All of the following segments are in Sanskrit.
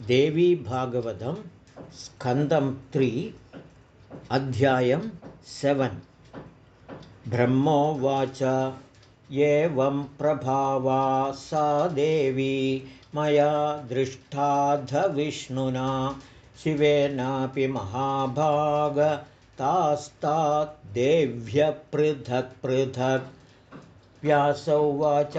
देवीभागवतं स्कन्दं त्रि अध्यायं सेवन्। ब्रह्मोवाच एवं प्रभावा सा देवी मया दृष्टाधविष्णुना शिवेनापि महाभागतास्ताद्देव्य पृथक् पृथक्। व्यासौवाच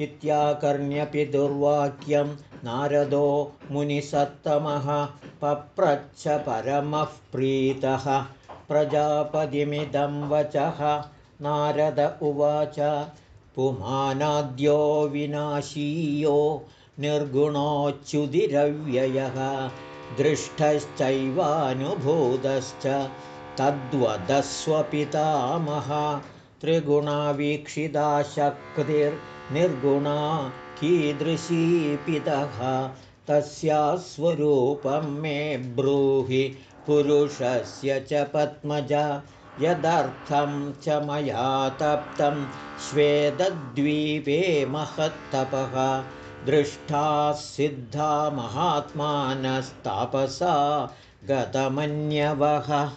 इत्याकर्ण्यपि दुर्वाक्यं नारदो मुनिसत्तमः पप्रच्छ परमः प्रीतः। प्रजापतिमिदं वचः। नारद उवाच पुमानाद्यो विनाशीयो निर्गुणोच्युतिरव्ययः। दृष्टश्चैवानुभूतश्च तद्वदस्वपितामह त्रिगुणावीक्षिता शक्तिर्निर्गुणा कीदृशीपितः तस्या स्वरूपं मे ब्रूहि पुरुषस्य च पद्मज। यदर्थं च मया तप्तं श्वेदद्वीपे महत्तपः। दृष्टा सिद्धा महात्मानस्तापसा गतमन्यवः।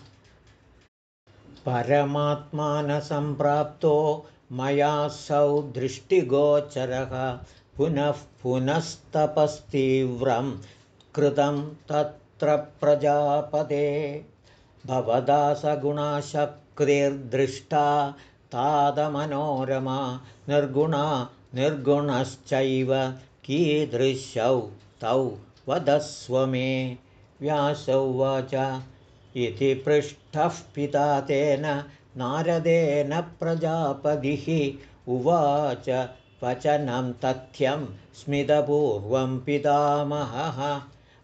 परमात्मानसम्प्राप्तो मया सौ दृष्टिगोचरः पुनः पुनस्तपस्तीव्रं कृतं तत्र प्रजापदे भवदा सगुणाशक्तिर्दृष्टा तादमनोरमा निर्गुणा निर्गुणश्चैव कीदृशौ तौ वदस्व मे व्यासौ वाच। इति पृष्ठः पिता तेन नारदेन प्रजापतिः उवाच वचनं तथ्यं स्मितपूर्वं पितामहः।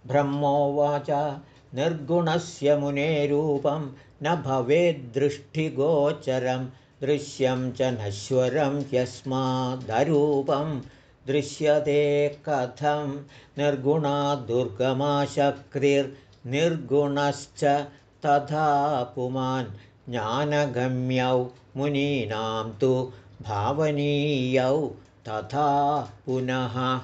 ब्रह्मोवाच निर्गुणस्य मुनेरूपं न भवेद्दृष्टिगोचरं दृश्यं च नश्वरं यस्मादरूपं। दृश्यते कथं निर्गुणा दुर्गमाशक्तिर्निर्गुणश्च तथा पुमान्। ज्ञानगम्यौ मुनीनां तु भावनीयौ तथा पुनः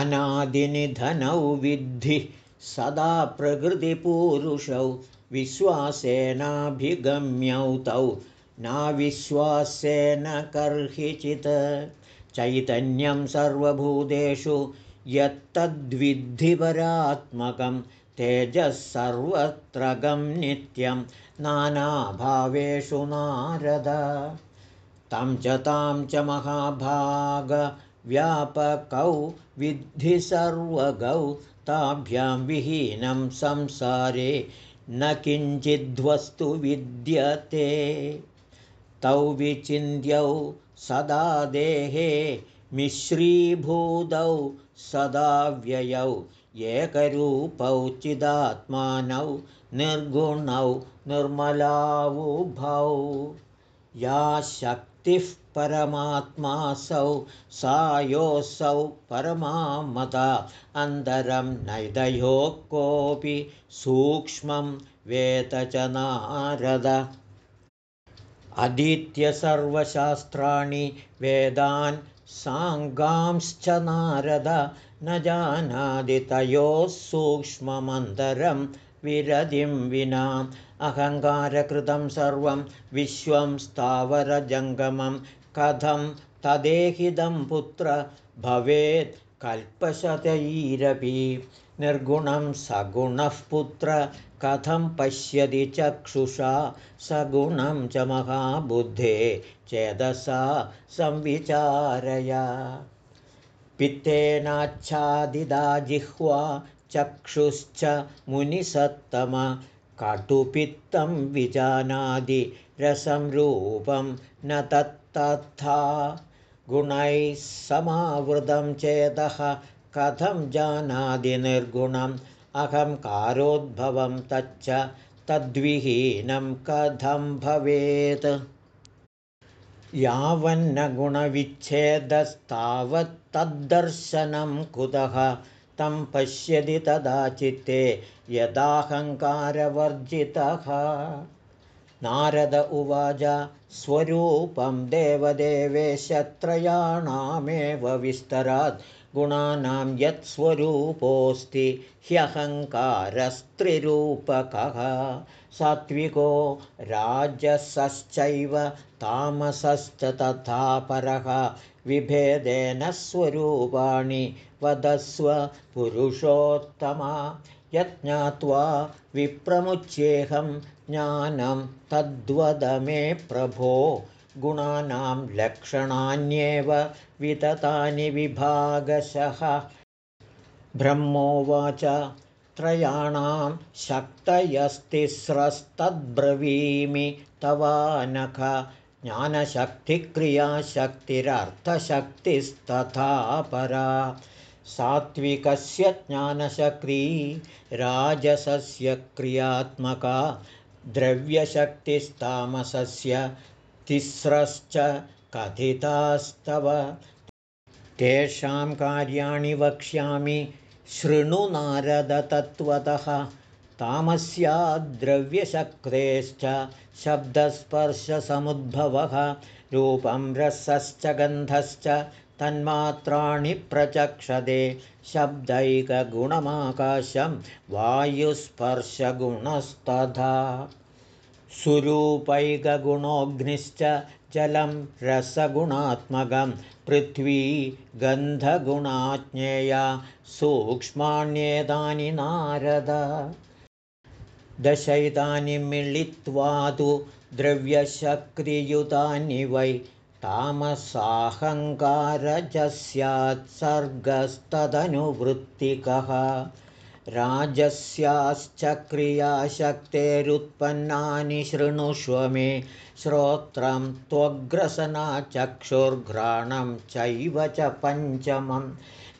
अनादिनिधनौ विद्धि सदा प्रकृतिपूरुषौ विश्वासेनाभिगम्यौ तौ नाविश्वासेन कर्हिचित्। चैतन्यं सर्वभूतेषु यत्तद्विद्धिपरात्मकं तेजः सर्वत्र गं नित्यं नानाभावेषु नारद तं च तां च महाभागव्यापकौ विद्धि सर्वगौ ताभ्यां विहीनं संसारे न किञ्चिद्वस्तु विद्यते। तौ विचिन्त्यौ सदा देहे मिश्रीभूतौ सदा व्ययौ एकरूपौ चिदात्मानौ निर्गुणौ निर्मलावुभौ। या शक्तिः परमात्मासौ सा योऽसौ अन्तरं नैदयो कोऽपि सूक्ष्मं वेत च नारद। अधीत्य सर्वशास्त्राणि वेदान् साङ्गांश्च नारद। न जानादितयोः सूक्ष्ममन्तरं विरधिं विना अहङ्कारकृतं सर्वं विश्वं स्थावरजङ्गमं कथं तदेहिदं पुत्र भवेत् कल्पशतैरपि। निर्गुणं सगुणः पुत्र कथं पश्यति चक्षुषा? सगुणं च महाबुद्धे चेदसा संविचारय। पित्तेनाच्छादिदा जिह्वा चक्षुश्च मुनिसत्तम कटुपित्तं विजानादि रसंरूपं न तत्तथा गुणैः समावृतं चेदः कथं जानादि निर्गुणम्? अहङ्कारोद्भवं तच्च तद्विहीनं कथं भवेत्? यावन्न गुणविच्छेदस्तावत्तद्दर्शनं कुतः तं पश्यति तदा चित्ते यदाहङ्कारवर्जितः। नारद उवाच स्वरूपं देवदेवेशत्रयाणामेव विस्तरात्। गुणानां यत्स्वरूपोऽस्ति ह्यहङ्कारस्त्रिरूपकः। सात्विको राजसश्चैव तामसश्च तथा परः। विभेदेन स्वरूपाणि वदस्व पुरुषोत्तमा यज्ञात्वा विप्रमुच्येऽहं ज्ञानं तद्वद मे प्रभो। गुणानां लक्षणान्येव विततानि विभागशः। ब्रह्मोवाच त्रयाणां शक्तयस्तिस्रस्तद्ब्रवीमि तवानख। ज्ञानशक्तिक्रियाशक्तिरर्थशक्तिस्तथा परा सात्विकस्य ज्ञानशक्ती राजसस्य क्रियात्मका द्रव्यशक्तिस्तामसस्य तिस्रश्च कथितास्तव। तेषां कार्याणि वक्ष्यामि शृणु नारदतत्त्वतः। तामस्याद्रव्यशक्तेश्च शब्दस्पर्शसमुद्भवः रूपं रसश्च गन्धश्च तन्मात्राणि प्रचक्षते शब्दैकगुणमाकाशं वायुस्पर्शगुणस्तथा। सुरूपैकगुणोऽग्निश्च जलं रसगुणात्मकं पृथ्वी गन्धगुणाज्ञेया सूक्ष्माण्येतानि नारद। दशैतानि मिलित्वा तु द्रव्यशक्तियुतानि वै तामसाहङ्कारजस्यात्सर्गस्तदनुवृत्तिकः राजस्याश्च क्रियाशक्तेरुत्पन्नानि शृणुष्व मे श्रोत्रं त्वग्रसनाचक्षुर्घ्राणं चैव च पञ्चमं।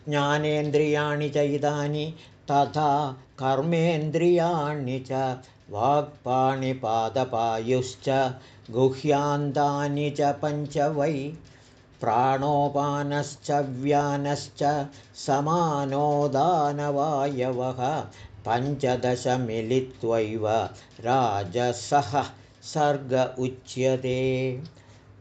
ज्ञानेन्द्रियाणि चैतानि तथा कर्मेन्द्रियाणि च वाक्पाणिपादपायुश्च गुह्यान्तानि च पञ्च वै प्राणोपानश्च व्यानश्च समानोदानवायवः पञ्चदश मिलित्वैव राजसः सर्ग उच्यते।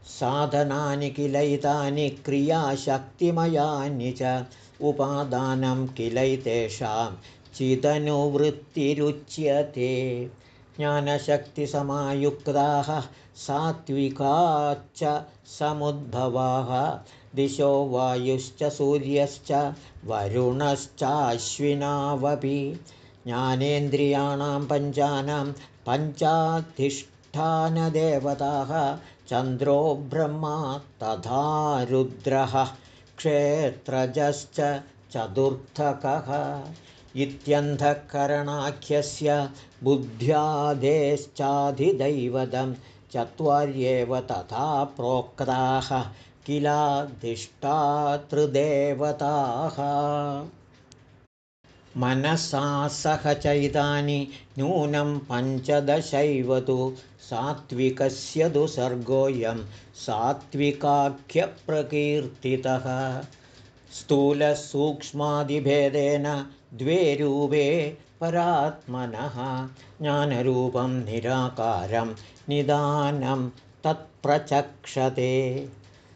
साधनानि किलैतानि क्रियाशक्तिमयानि च उपादानं किलैतेषां चिदनुवृत्तिरुच्यते। ज्ञानशक्तिसमायुक्ताः सात्विकाच्च समुद्भवाः। दिशो वायुश्च सूर्यश्च वरुणश्चाश्विनावपि। ज्ञानेन्द्रियाणां पञ्चानां पञ्चाधिष्ठानदेवताः चन्द्रो ब्रह्मा तथा रुद्रः। क्षेत्रजश्च चतुर्थकः इत्यन्धःकरणाख्यस्य बुद्ध्यादेश्चाधिदैवतं चत्वार्येव तथा प्रोक्ताः किलाधिष्ठातृदेवताः मनसा सह चैतानि नूनं पञ्चदशैव तु सात्विकस्य तु सर्गोऽयं सात्विकाख्यप्रकीर्तितः। स्थूलसूक्ष्मादिभेदेन द्वे रूपे परात्मनः ज्ञानरूपं निराकारं निदानं तत्प्रचक्षते।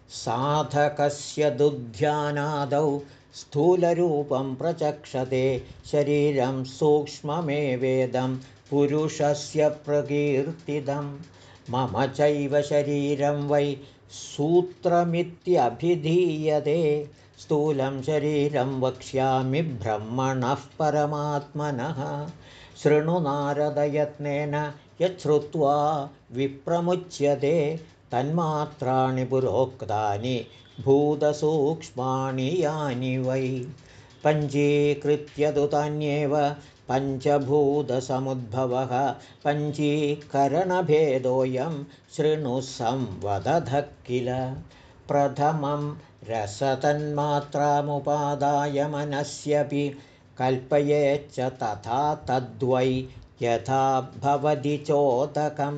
साधकस्य दुध्यानादौ स्थूलरूपं प्रचक्षते। शरीरं सूक्ष्ममेवेदं पुरुषस्य प्रकीर्तितं मम चैव शरीरं वै सूत्रमित्यभिधीयते स्थूलं शरीरं वक्ष्यामि ब्रह्मणः परमात्मनः। शृणुनारदयत्नेन यच्छ्रुत्वा विप्रमुच्यते तन्मात्राणि पुरोक्तानि भूतसूक्ष्माणि यानि वै। पञ्चीकृत्य तु तान्येव पञ्चभूतसमुद्भवः। पञ्चीकरणभेदोऽयं शृणु संवदधः किल प्रथमं रसतन्मात्रामुपादाय मनस्यपि कल्पयेच्च तथा तद्वै यथा भवति चोदकं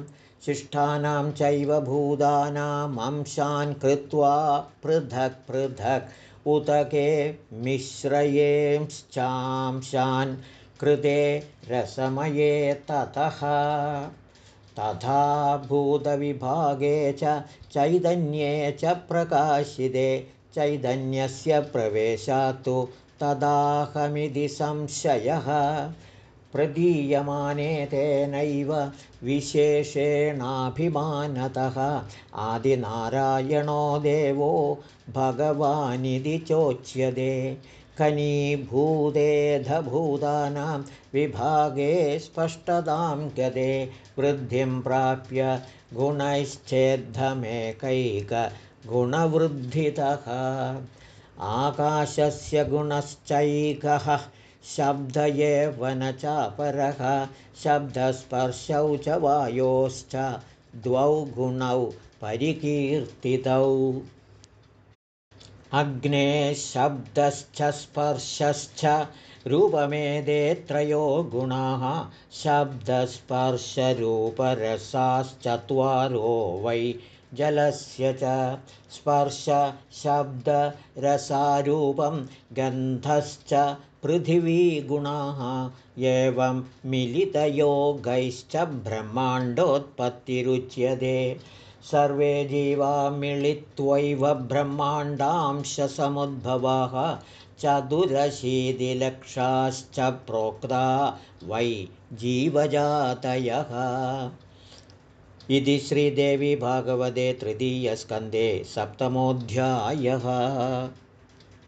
शिष्टानां चैव भूतानामंशान् कृत्वा पृथक् पृथक् उदके मिश्रयेंश्चांशान् कृते रसमये ततः तथा भूतविभागे च चैतन्ये च प्रकाशिते। चैतन्यस्य प्रवेशात्तु तदाहमिति संशयः। प्रदीयमाने तेनैव विशेषेणाभिमानतः। आदिनारायणो देवो भगवानिति चोच्यते खनीभूतेधभूतानां विभागे स्पष्टतां गते वृद्धिं प्राप्य गुणैश्चेद्धमेकैकगुणवृद्धितः। आकाशस्य गुणश्चैकः शब्द एव न चापरः शब्दस्पर्शौ च वायोश्च द्वौ गुणौ परिकीर्तितौ अग्ने शब्दश्च स्पर्शश्च रूपमेदे त्रयो गुणाः शब्दस्पर्शरूपरसाश्चत्वारो वै जलस्य च स्पर्शशब्दरसारूपं गन्धश्च पृथिवीगुणाः एवं मिलितयोगैश्च ब्रह्माण्डोत्पत्तिरुच्यते सर्वे जीवा मिलित्वैव ब्रह्माण्डांशसमुद्भवाः चतुरशीतिलक्षाश्च प्रोक्ता वै जीवजातयः। इति श्रीदेवी भागवते तृतीयस्कन्धे सप्तमोऽध्यायः